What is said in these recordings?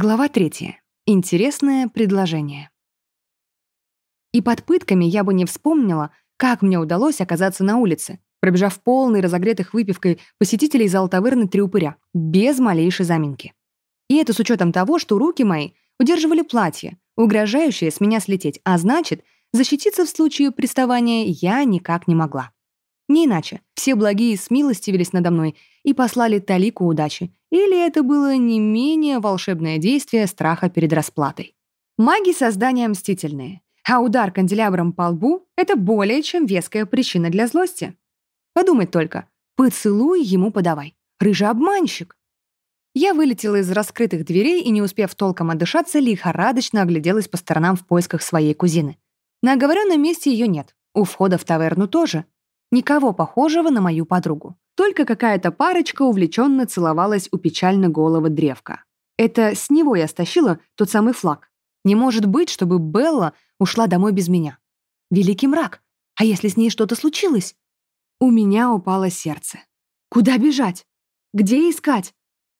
Глава третья. Интересное предложение. И под пытками я бы не вспомнила, как мне удалось оказаться на улице, пробежав полный разогретых выпивкой посетителей зал таверны «Три упыря», без малейшей заминки. И это с учетом того, что руки мои удерживали платье, угрожающее с меня слететь, а значит, защититься в случае приставания я никак не могла. Не иначе. Все благие смилостивились надо мной и послали талику удачи. Или это было не менее волшебное действие страха перед расплатой. Маги — создания мстительные, а удар канделябром по лбу — это более чем веская причина для злости. Подумать только. Поцелуй ему подавай. Рыжий обманщик. Я вылетела из раскрытых дверей и, не успев толком отдышаться, лихорадочно огляделась по сторонам в поисках своей кузины. На оговоренном месте ее нет. У входа в таверну тоже. Никого похожего на мою подругу. Только какая-то парочка увлеченно целовалась у печально голого древка. Это с него я стащила тот самый флаг. Не может быть, чтобы Белла ушла домой без меня. Великий мрак. А если с ней что-то случилось? У меня упало сердце. Куда бежать? Где искать?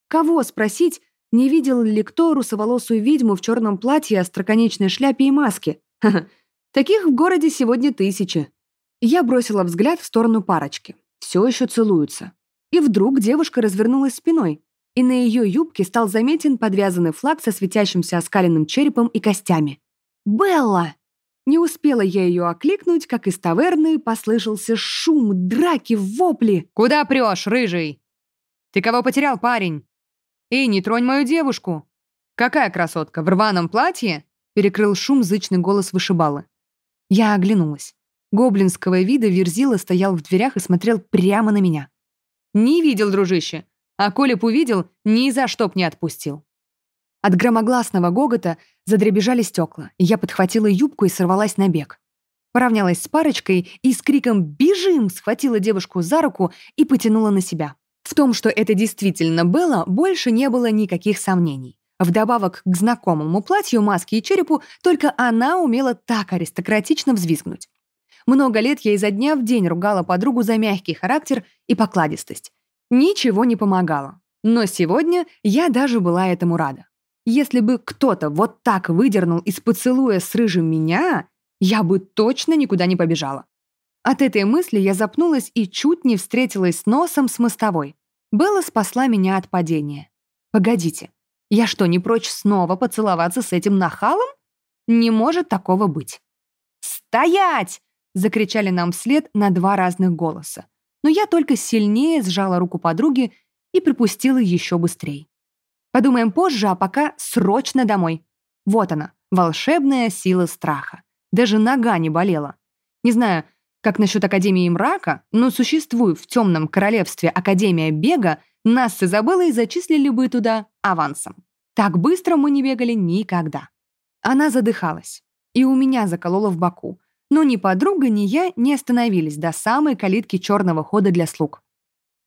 Кого спросить, не видел ли кто русоволосую ведьму в черном платье, остроконечной шляпе и маске? Ха -ха. Таких в городе сегодня тысячи. Я бросила взгляд в сторону парочки. Все еще целуются. И вдруг девушка развернулась спиной, и на ее юбке стал заметен подвязанный флаг со светящимся оскаленным черепом и костями. «Белла!» Не успела я ее окликнуть, как из таверны послышался шум, драки, вопли. «Куда прешь, рыжий? Ты кого потерял, парень? Эй, не тронь мою девушку! Какая красотка, в рваном платье?» Перекрыл шум зычный голос вышибалы. Я оглянулась. Гоблинского вида Верзила стоял в дверях и смотрел прямо на меня. «Не видел, дружище. А коли увидел, ни за что б не отпустил». От громогласного гогота задребежали стекла, и я подхватила юбку и сорвалась на бег. Поравнялась с парочкой и с криком «Бежим!» схватила девушку за руку и потянула на себя. В том, что это действительно Белла, больше не было никаких сомнений. Вдобавок к знакомому платью, маске и черепу, только она умела так аристократично взвизгнуть. Много лет я изо дня в день ругала подругу за мягкий характер и покладистость. Ничего не помогало. Но сегодня я даже была этому рада. Если бы кто-то вот так выдернул из поцелуя с рыжим меня, я бы точно никуда не побежала. От этой мысли я запнулась и чуть не встретилась носом с мостовой. Белла спасла меня от падения. Погодите, я что, не прочь снова поцеловаться с этим нахалом? Не может такого быть. «Стоять!» Закричали нам вслед на два разных голоса. Но я только сильнее сжала руку подруги и припустила еще быстрее. Подумаем позже, а пока срочно домой. Вот она, волшебная сила страха. Даже нога не болела. Не знаю, как насчет Академии мрака, но существует в темном королевстве Академия бега, нас с Изабеллой зачислили бы туда авансом. Так быстро мы не бегали никогда. Она задыхалась, и у меня заколола в боку, но ни подруга, ни я не остановились до самой калитки черного хода для слуг.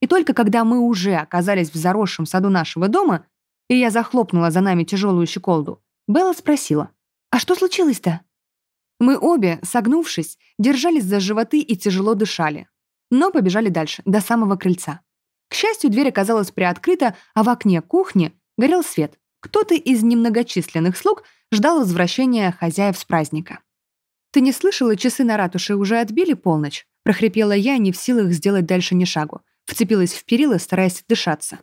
И только когда мы уже оказались в заросшем саду нашего дома, и я захлопнула за нами тяжелую щеколду, Белла спросила, «А что случилось-то?» Мы обе, согнувшись, держались за животы и тяжело дышали, но побежали дальше, до самого крыльца. К счастью, дверь оказалась приоткрыта, а в окне кухни горел свет. Кто-то из немногочисленных слуг ждал возвращения хозяев с праздника. «Ты не слышала, часы на ратуше уже отбили полночь?» — прохрипела я, не в силах сделать дальше ни шагу. Вцепилась в перила, стараясь дышаться.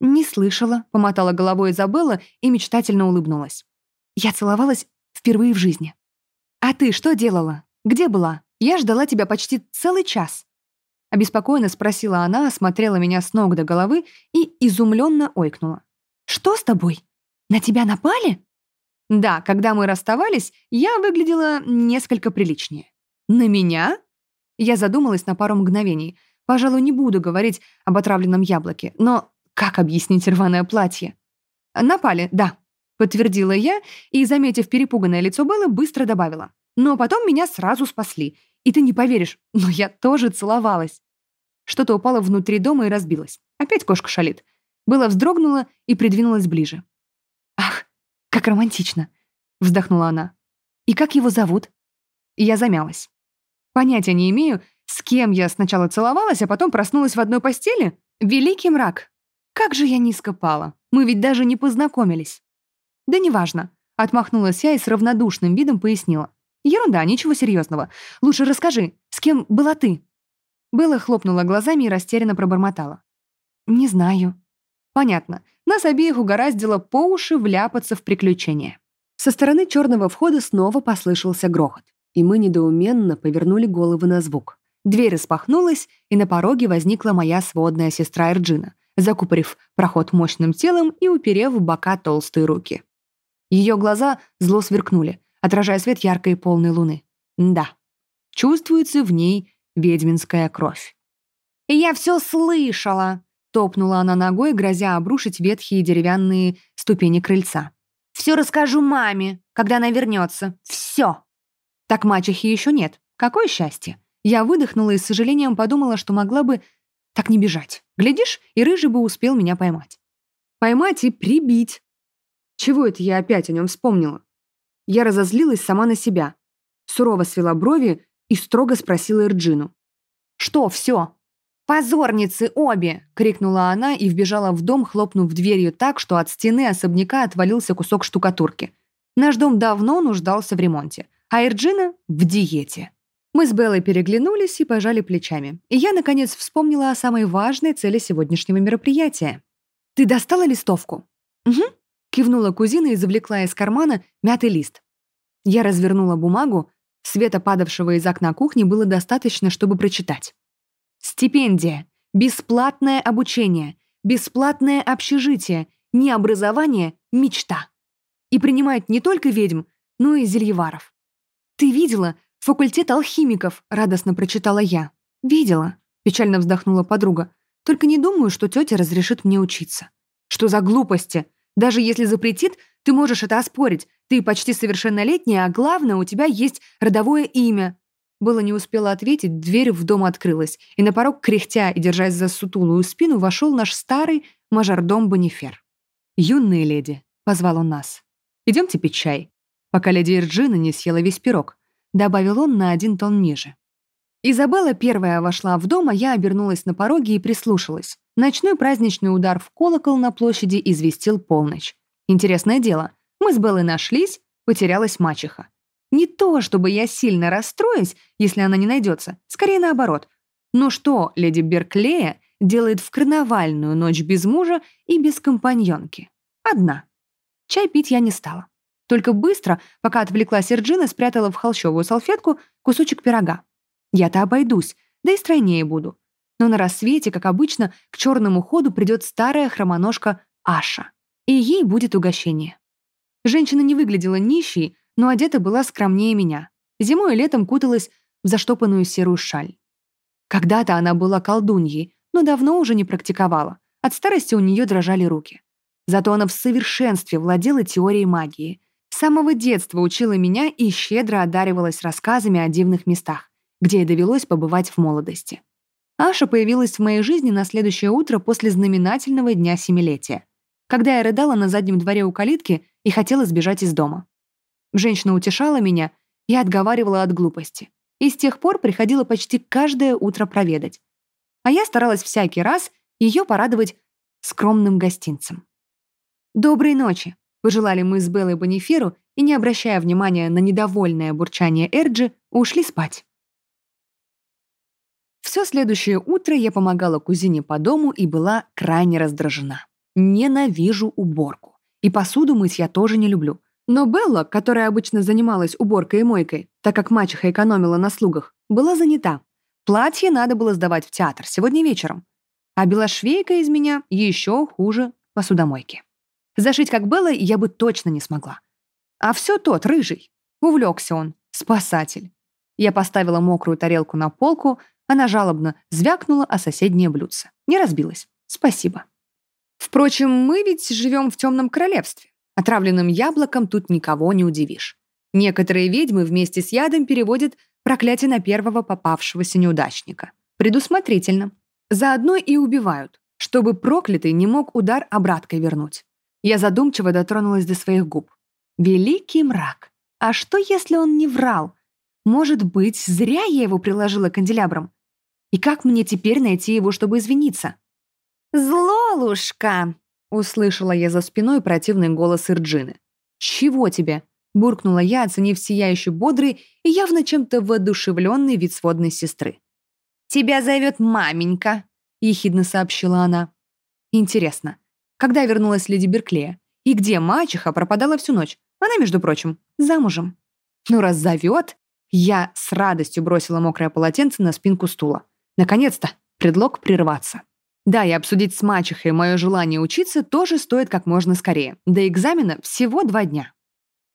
«Не слышала», — помотала головой Изабелла и мечтательно улыбнулась. «Я целовалась впервые в жизни». «А ты что делала? Где была? Я ждала тебя почти целый час». Обеспокоенно спросила она, осмотрела меня с ног до головы и изумленно ойкнула. «Что с тобой? На тебя напали?» Да, когда мы расставались, я выглядела несколько приличнее. На меня? Я задумалась на пару мгновений. Пожалуй, не буду говорить об отравленном яблоке, но как объяснить рваное платье? Напали, да, подтвердила я и, заметив перепуганное лицо Беллы, быстро добавила. Но потом меня сразу спасли. И ты не поверишь, но я тоже целовалась. Что-то упало внутри дома и разбилось. Опять кошка шалит. Белла вздрогнула и придвинулась ближе. «Как романтично!» — вздохнула она. «И как его зовут?» Я замялась. Понятия не имею, с кем я сначала целовалась, а потом проснулась в одной постели. Великий мрак. Как же я низко пала. Мы ведь даже не познакомились. «Да неважно», — отмахнулась я и с равнодушным видом пояснила. «Ерунда, ничего серьезного. Лучше расскажи, с кем была ты?» Белла хлопнула глазами и растерянно пробормотала. «Не знаю». «Понятно. Нас обеих угораздило по уши вляпаться в приключения». Со стороны черного входа снова послышался грохот, и мы недоуменно повернули головы на звук. Дверь распахнулась, и на пороге возникла моя сводная сестра Эрджина, закупорив проход мощным телом и уперев в бока толстые руки. Ее глаза зло сверкнули, отражая свет яркой полной луны. Да, чувствуется в ней ведьминская кровь. «Я все слышала!» — топнула она ногой, грозя обрушить ветхие деревянные ступени крыльца. «Все расскажу маме, когда она вернется. Все!» Так мачехи еще нет. Какое счастье! Я выдохнула и с сожалением подумала, что могла бы так не бежать. Глядишь, и Рыжий бы успел меня поймать. Поймать и прибить. Чего это я опять о нем вспомнила? Я разозлилась сама на себя. Сурово свела брови и строго спросила Эрджину. «Что, все?» «Позорницы обе!» — крикнула она и вбежала в дом, хлопнув дверью так, что от стены особняка отвалился кусок штукатурки. Наш дом давно нуждался в ремонте, а Эрджина — в диете. Мы с Беллой переглянулись и пожали плечами. И я, наконец, вспомнила о самой важной цели сегодняшнего мероприятия. «Ты достала листовку?» «Угу», — кивнула кузина и завлекла из кармана мятый лист. Я развернула бумагу, света, падавшего из окна кухни, было достаточно, чтобы прочитать. «Стипендия, бесплатное обучение, бесплатное общежитие, не образование, мечта. И принимают не только ведьм, но и зельеваров. Ты видела, «Факультет алхимиков», — радостно прочитала я. «Видела», — печально вздохнула подруга. «Только не думаю, что тетя разрешит мне учиться». «Что за глупости? Даже если запретит, ты можешь это оспорить. Ты почти совершеннолетняя, а главное, у тебя есть родовое имя». Было не успела ответить, дверь в дом открылась, и на порог, кряхтя и держась за сутулую спину, вошел наш старый мажордом Бонифер. «Юные леди», — позвал он нас, — «идемте пить чай, пока леди Ирджина не съела весь пирог добавил он на один тон ниже. Изабелла первая вошла в дом, а я обернулась на пороге и прислушалась. Ночной праздничный удар в колокол на площади известил полночь. Интересное дело, мы с Беллой нашлись, потерялась мачеха. Не то, чтобы я сильно расстроюсь, если она не найдется, скорее наоборот. Но что леди Берклея делает в карнавальную ночь без мужа и без компаньонки? Одна. Чай пить я не стала. Только быстро, пока отвлекла Серджина, спрятала в холщовую салфетку кусочек пирога. Я-то обойдусь, да и стройнее буду. Но на рассвете, как обычно, к черному ходу придет старая хромоножка Аша. И ей будет угощение. Женщина не выглядела нищей, но одета была скромнее меня. Зимой и летом куталась в заштопанную серую шаль. Когда-то она была колдуньей, но давно уже не практиковала. От старости у нее дрожали руки. Зато она в совершенстве владела теорией магии. С самого детства учила меня и щедро одаривалась рассказами о дивных местах, где ей довелось побывать в молодости. Аша появилась в моей жизни на следующее утро после знаменательного дня семилетия, когда я рыдала на заднем дворе у калитки и хотела сбежать из дома. Женщина утешала меня и отговаривала от глупости. И с тех пор приходила почти каждое утро проведать. А я старалась всякий раз ее порадовать скромным гостинцем. «Доброй ночи», Пожелали мы с Беллой Бониферу и, не обращая внимания на недовольное бурчание Эрджи, ушли спать. Все следующее утро я помогала кузине по дому и была крайне раздражена. Ненавижу уборку. И посуду мыть я тоже не люблю. Но Белла, которая обычно занималась уборкой и мойкой, так как мачеха экономила на слугах, была занята. Платье надо было сдавать в театр сегодня вечером. А белошвейка из меня еще хуже посудомойки. Зашить как было я бы точно не смогла. А все тот, рыжий. Увлекся он, спасатель. Я поставила мокрую тарелку на полку, она жалобно звякнула о соседнее блюдце. Не разбилась. Спасибо. Впрочем, мы ведь живем в темном королевстве. Отравленным яблоком тут никого не удивишь. Некоторые ведьмы вместе с ядом переводят проклятие на первого попавшегося неудачника. Предусмотрительно. Заодно и убивают, чтобы проклятый не мог удар обраткой вернуть. Я задумчиво дотронулась до своих губ. Великий мрак. А что, если он не врал? Может быть, зря я его приложила канделябром? И как мне теперь найти его, чтобы извиниться? «Злолушка!» — услышала я за спиной противный голос Ирджины. «Чего тебе?» — буркнула я, оценив сияющий бодрый и явно чем-то воодушевленный вид сводной сестры. «Тебя зовет маменька», — ехидно сообщила она. «Интересно, когда вернулась леди Берклея? И где мачеха пропадала всю ночь? Она, между прочим, замужем». «Ну, раз зовет...» Я с радостью бросила мокрое полотенце на спинку стула. Наконец-то, предлог прерваться. Да, и обсудить с мачехой мое желание учиться тоже стоит как можно скорее. До экзамена всего два дня.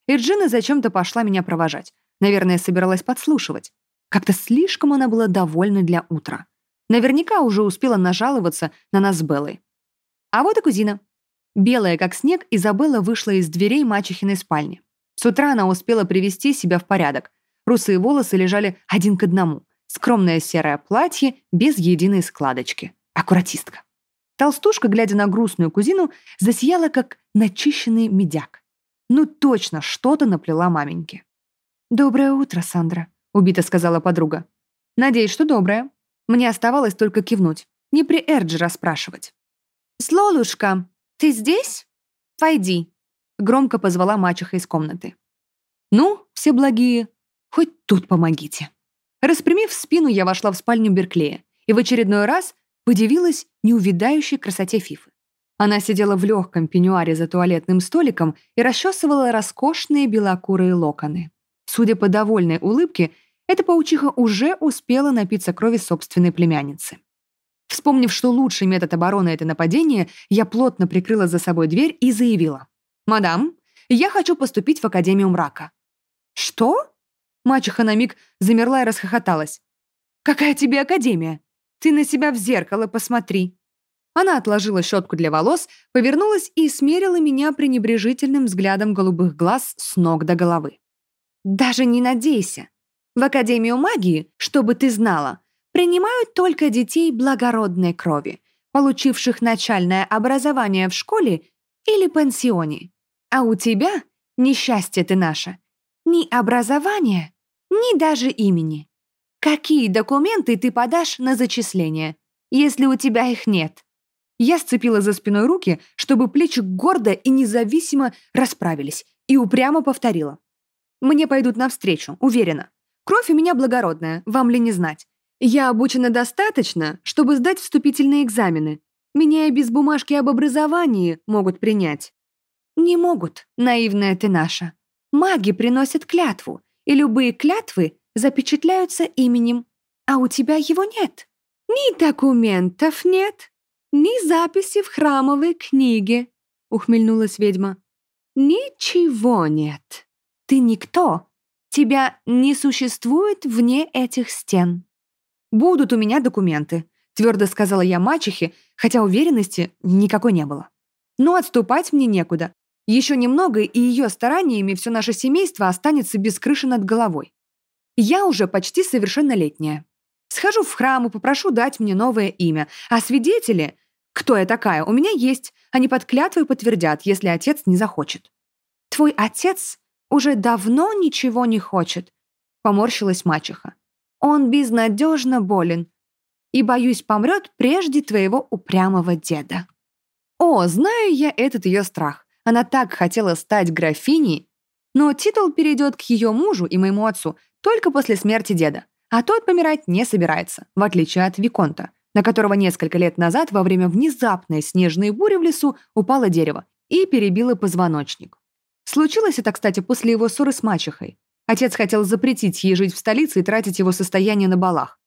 Ирджина зачем-то пошла меня провожать. Наверное, собиралась подслушивать. Как-то слишком она была довольна для утра. Наверняка уже успела нажаловаться на нас с Беллой. А вот и кузина. Белая, как снег, Изабелла вышла из дверей мачехиной спальни. С утра она успела привести себя в порядок. Русые волосы лежали один к одному. Скромное серое платье без единой складочки. Аккуратистка. Толстушка, глядя на грустную кузину, засияла, как начищенный медяк. Ну точно, что-то наплела маменьке. «Доброе утро, Сандра», — убито сказала подруга. «Надеюсь, что доброе. Мне оставалось только кивнуть. Не при Эрджи расспрашивать». «Слолушка, ты здесь? Войди», — громко позвала мачеха из комнаты. «Ну, все благие, хоть тут помогите». Распрямив спину, я вошла в спальню Берклея и в очередной раз подивилась неувидающей красоте Фифы. Она сидела в легком пеньюаре за туалетным столиком и расчесывала роскошные белокурые локоны. Судя по довольной улыбке, эта паучиха уже успела напиться крови собственной племянницы. Вспомнив, что лучший метод обороны — это нападение, я плотно прикрыла за собой дверь и заявила. «Мадам, я хочу поступить в Академию мрака». «Что?» Мачеха на миг замерла и расхохоталась. «Какая тебе Академия? Ты на себя в зеркало посмотри». Она отложила щетку для волос, повернулась и смерила меня пренебрежительным взглядом голубых глаз с ног до головы. «Даже не надейся. В Академию магии, чтобы ты знала, принимают только детей благородной крови, получивших начальное образование в школе или пансионе. А у тебя, несчастье ты наше, ни образования, ни даже имени. Какие документы ты подашь на зачисление, если у тебя их нет? Я сцепила за спиной руки, чтобы плечи гордо и независимо расправились, и упрямо повторила. «Мне пойдут навстречу, уверена. Кровь у меня благородная, вам ли не знать. Я обучена достаточно, чтобы сдать вступительные экзамены. Меня и без бумажки об образовании могут принять». «Не могут, наивная ты наша. Маги приносят клятву, и любые клятвы запечатляются именем, а у тебя его нет. Ни документов нет, ни записи в храмовой книге», — ухмыльнулась ведьма. «Ничего нет. Ты никто. Тебя не существует вне этих стен». «Будут у меня документы», — твердо сказала я мачехе, хотя уверенности никакой не было. «Но отступать мне некуда. Еще немного, и ее стараниями все наше семейство останется без крыши над головой. Я уже почти совершеннолетняя. Схожу в храм и попрошу дать мне новое имя, а свидетели кто я такая? У меня есть. Они под клятвой подтвердят, если отец не захочет. Твой отец уже давно ничего не хочет, поморщилась мачеха. Он безнадежно болен и, боюсь, помрет прежде твоего упрямого деда. О, знаю я этот ее страх. Она так хотела стать графиней, но титул перейдет к ее мужу и моему отцу только после смерти деда, а тот помирать не собирается, в отличие от Виконта на которого несколько лет назад во время внезапной снежной бури в лесу упало дерево и перебило позвоночник. Случилось это, кстати, после его ссоры с мачехой. Отец хотел запретить ей жить в столице и тратить его состояние на балах.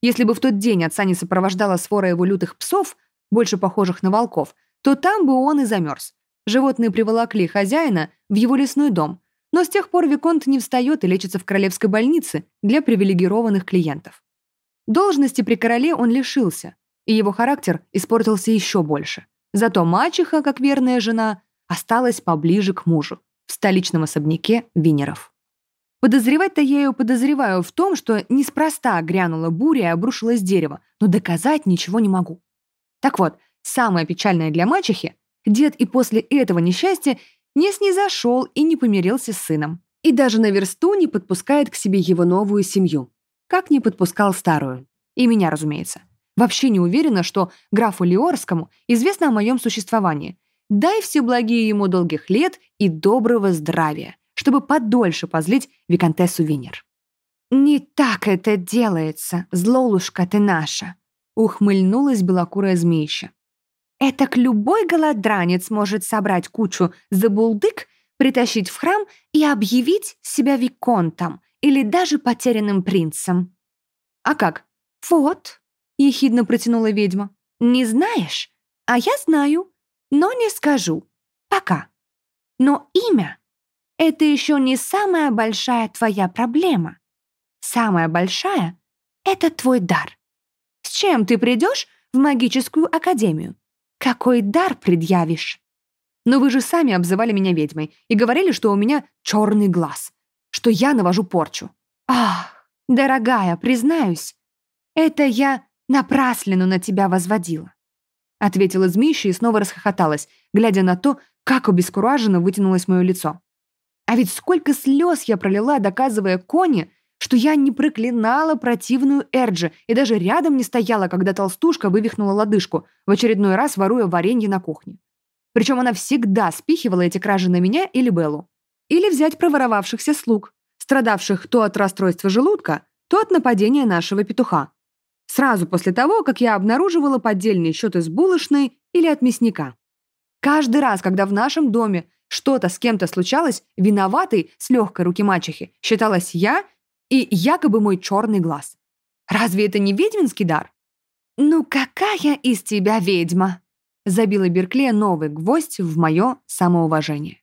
Если бы в тот день отца не сопровождала свора его лютых псов, больше похожих на волков, то там бы он и замерз. Животные приволокли хозяина в его лесной дом, но с тех пор Виконт не встает и лечится в королевской больнице для привилегированных клиентов. Должности при короле он лишился, и его характер испортился еще больше. Зато мачеха, как верная жена, осталась поближе к мужу, в столичном особняке Винеров. Подозревать-то я ее подозреваю в том, что неспроста грянула буря и обрушилось дерево, но доказать ничего не могу. Так вот, самое печальное для мачехи, дед и после этого несчастья не снизошел и не помирился с сыном. И даже на версту не подпускает к себе его новую семью. Как не подпускал старую. И меня, разумеется. Вообще не уверена, что графу Лиорскому известно о моем существовании. Дай все благие ему долгих лет и доброго здравия, чтобы подольше позлить виконтессу Винер. «Не так это делается, злолушка ты наша!» ухмыльнулась белокурая змеища. «Этак любой голодранец может собрать кучу забулдык, притащить в храм и объявить себя виконтом или даже потерянным принцем». «А как?» «Вот», — ехидно протянула ведьма. «Не знаешь? А я знаю, но не скажу. Пока. Но имя — это еще не самая большая твоя проблема. Самая большая — это твой дар. С чем ты придешь в магическую академию? Какой дар предъявишь? Но вы же сами обзывали меня ведьмой и говорили, что у меня черный глаз, что я навожу порчу. Ах, дорогая, признаюсь, это я напраслину на тебя возводила. Ответила змеища и снова расхохоталась, глядя на то, как обескураженно вытянулось мое лицо. А ведь сколько слез я пролила, доказывая Коне, что я не проклинала противную Эрджи и даже рядом не стояла, когда толстушка вывихнула лодыжку, в очередной раз воруя варенье на кухне. Причем она всегда спихивала эти кражи на меня или Беллу. Или взять проворовавшихся слуг, страдавших то от расстройства желудка, то от нападения нашего петуха. Сразу после того, как я обнаруживала поддельные счеты с булочной или от мясника. Каждый раз, когда в нашем доме что-то с кем-то случалось, виноватой с легкой руки мачехи считалась я и якобы мой черный глаз. Разве это не ведьминский дар? «Ну какая из тебя ведьма?» забила Берклея новый гвоздь в мое самоуважение.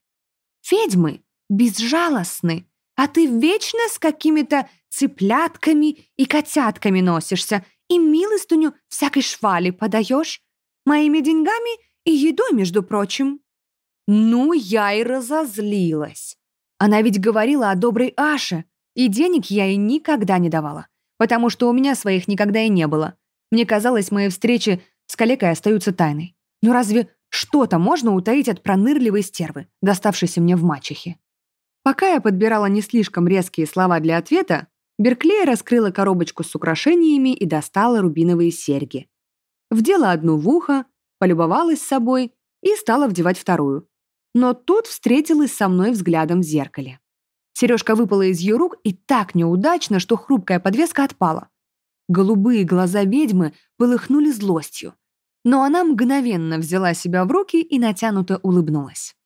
«Ведьмы безжалостны, а ты вечно с какими-то цыплятками и котятками носишься и милостыню всякой швали подаешь, моими деньгами и едой, между прочим». Ну, я и разозлилась. Она ведь говорила о доброй Аше, и денег я ей никогда не давала, потому что у меня своих никогда и не было. Мне казалось, мои встречи с коллегой остаются тайной. Но разве что-то можно утаить от пронырливой стервы, доставшейся мне в мачехе? Пока я подбирала не слишком резкие слова для ответа, Берклея раскрыла коробочку с украшениями и достала рубиновые серьги. Вдела одну в ухо, полюбовалась собой и стала вдевать вторую. Но тут встретилась со мной взглядом в зеркале. Сережка выпала из ее рук и так неудачно, что хрупкая подвеска отпала. Голубые глаза ведьмы полыхнули злостью. Но она мгновенно взяла себя в руки и натянуто улыбнулась.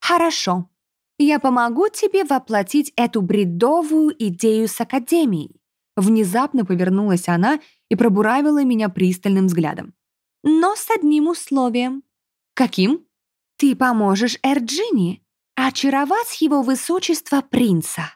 «Хорошо. Я помогу тебе воплотить эту бредовую идею с Академией». Внезапно повернулась она и пробуравила меня пристальным взглядом. «Но с одним условием». «Каким?» «Ты поможешь Эрджини очаровать его высочество принца».